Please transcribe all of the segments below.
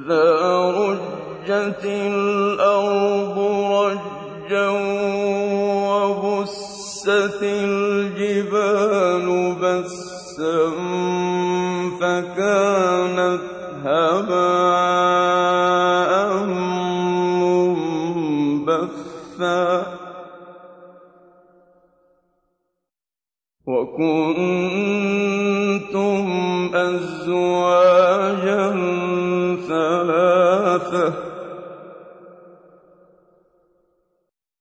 إذا رجت الأرض رجا وبست الجبال بسا فكانت منبثا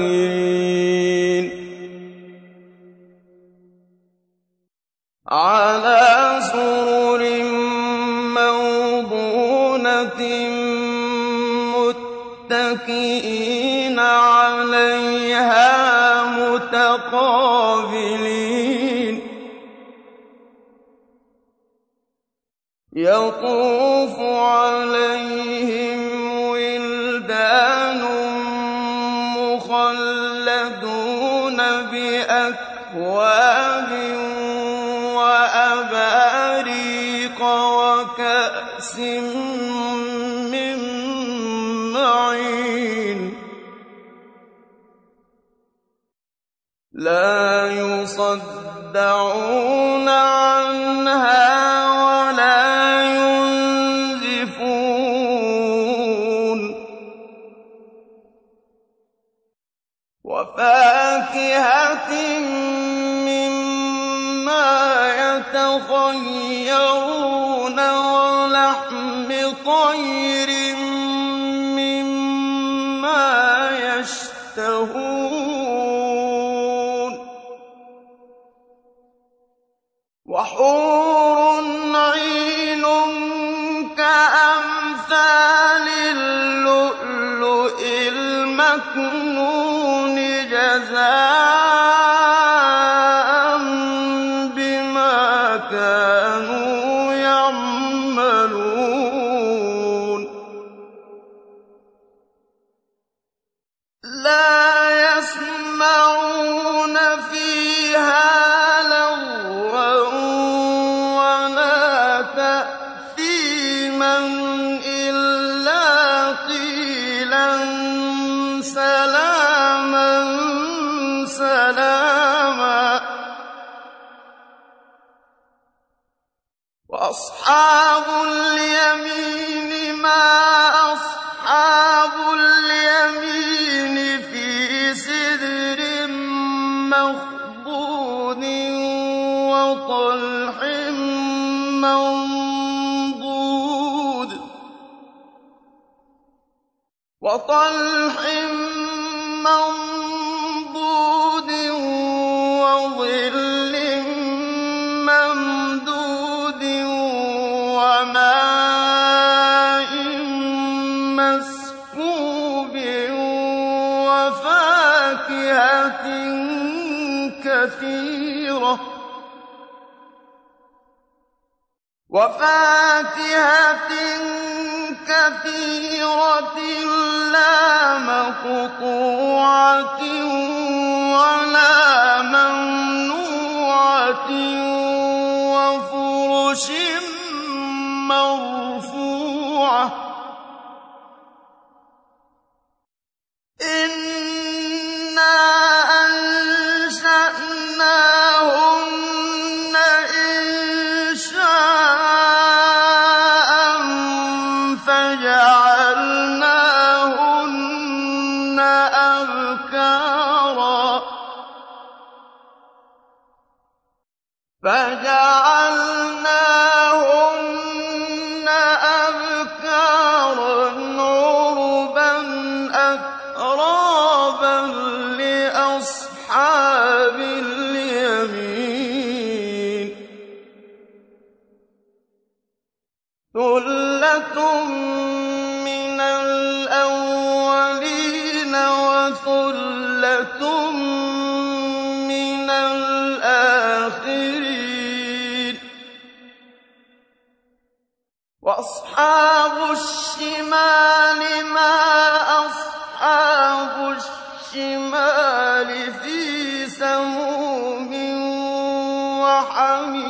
الآخرين على سرر موضونة متكئين عليها متقابلين. يطوف بأكواب وأباريق وكأس من معين. لا يصدعون عنها ولا ينزفون. وفاكهة يتخيرون ولحم طير مما يشتهون وحور أصحاب اليمين في سدر وطلح منضود مسكوب وفاكهة كثيرة. وفاكهة كثيرة لا مقطوعة ولا ممنوعة وفرش مرفوعة. أَتْرَابًا لِّأَصْحَابِ الْيَمِينِ. ثُلَّةٌ مِّنَ الْأَوَّلِينَ وَثُلَّةٌ مِّنَ الْآخِرِينَ. وَأَصْحَابُ الشِّمَالِ الشِّمَالِ فِي سَمُومٍ وَحَمِيمٍ.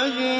لَمَجْمُوعُونَ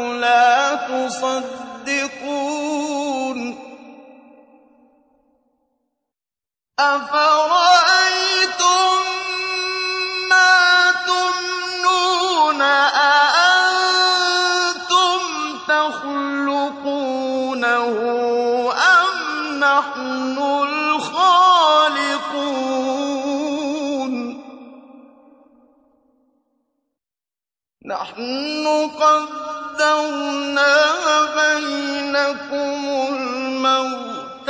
تُصَدِّقُونَ أَفَرَأَيْتُم بَيْنَكُمُ الْمَوْتَ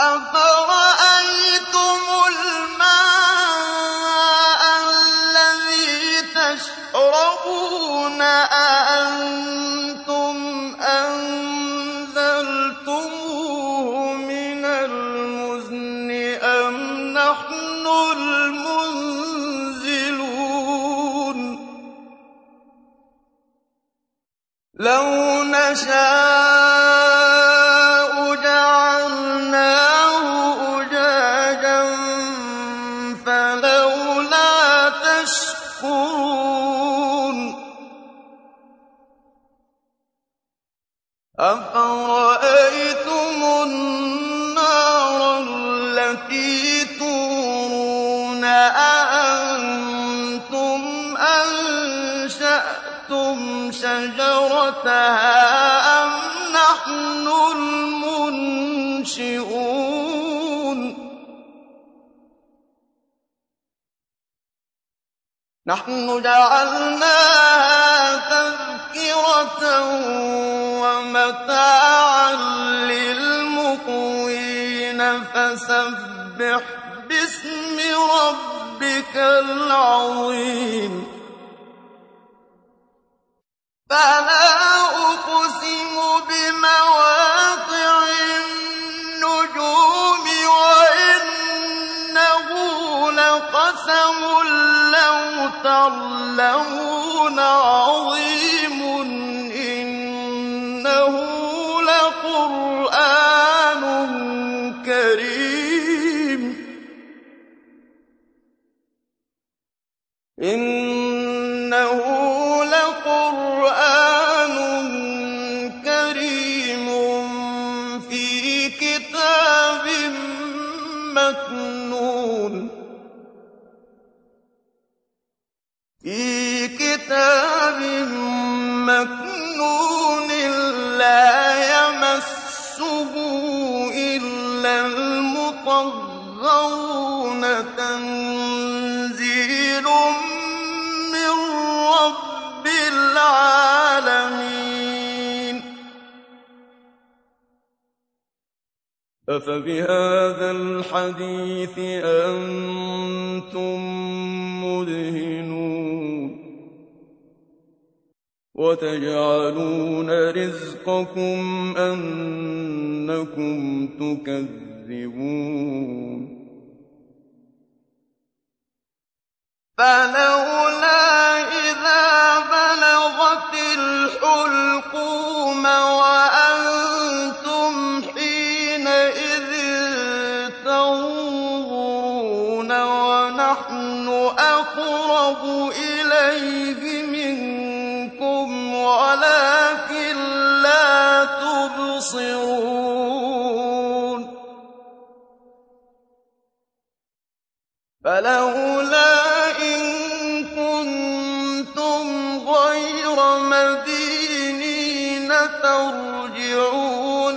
أَفَرَأَيْتُمُ الْمَاءَ الَّذِي تَشْرَبُونَ؟ أَأَنتُمْ مِنَ الْمُزْنِ أَمْ نَحْنُ أَأَنتُمْ أَنشَأْتُمْ شَجَرَتَهَا أَمْ نَحْنُ الْمُنشِئُونَ؟ نَحْنُ جَعَلْنَاهَا تَذْكِرَةً وَمَتَاعًا لِّلْمُقْوِينَ فَسَبِّحْ بِاسْمِ رَبِّكَ الْعَظِيمِ. فَلَا كَرِيمٌ فِي كِتَابٍ مَّكْنُونٍ لَّا يَمَسُّهُ إِلَّا الْمُطَهَّرُونَ. أَفَبِهَٰذَا الْحَدِيثِ أَنتُم مُّدْهِنُونَ وَتَجْعَلُونَ رِزْقَكُمْ أَنَّكُمْ تُكَذِّبُونَ فَلَوْلَا إِذَا تَرْجِعُونَهَا